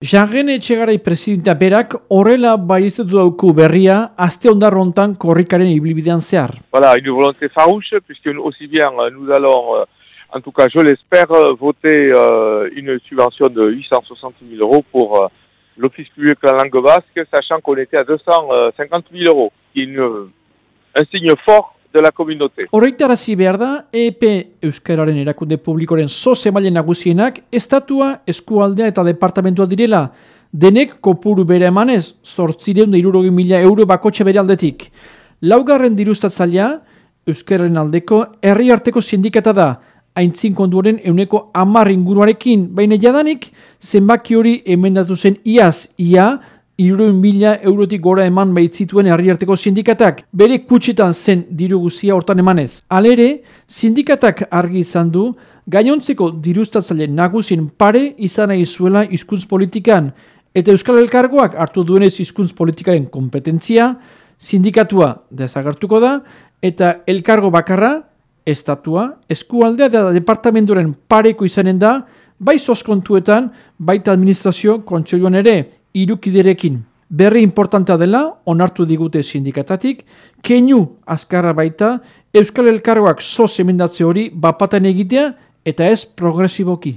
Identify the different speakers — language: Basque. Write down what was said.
Speaker 1: Jarren etxegarai presidentea berak horrela dauku berria aste ondarrontan korrikaren zehar.
Speaker 2: Voilà, une volonté farouche, puisque aussi bien euh, nous allons, euh, en tout cas je l'espère, euh, voter une subvention de 860 000 euros pour l'office public en langue basque, sachant qu'on était à 250 000 euros, une, un signe fort de la communauté.
Speaker 1: Horreitarazi behar da, EP Euskararen erakunde publikoren zoze mailen nagusienak, estatua, eskualdea eta departamentua direla, denek kopuru bere emanez, zortzireun da mila euro bakotxe bere aldetik. Laugarren diruztatzailea, Euskararen aldeko, herri arteko sindikata da, haintzin konduaren euneko amar inguruarekin, baina jadanik, zenbaki hori emendatu zen iaz, ia, iruen mila eurotik gora eman baitzituen herriarteko sindikatak, bere kutsitan zen diru guzia hortan emanez. Alere, sindikatak argi izan du, gainontzeko diruztatzaile nagusien pare izan zuela hizkuntz politikan, eta Euskal Elkargoak hartu duenez hizkuntz politikaren kompetentzia, sindikatua dezagartuko da, eta elkargo bakarra, estatua, eskualdea da departamentoren pareko izanen da, bai soskontuetan, baita administrazio kontseiluan ere, irukiderekin. Berri importantea dela, onartu digute sindikatatik, keinu azkarra baita, Euskal Elkargoak soz emendatze hori bapatan egitea eta ez progresiboki.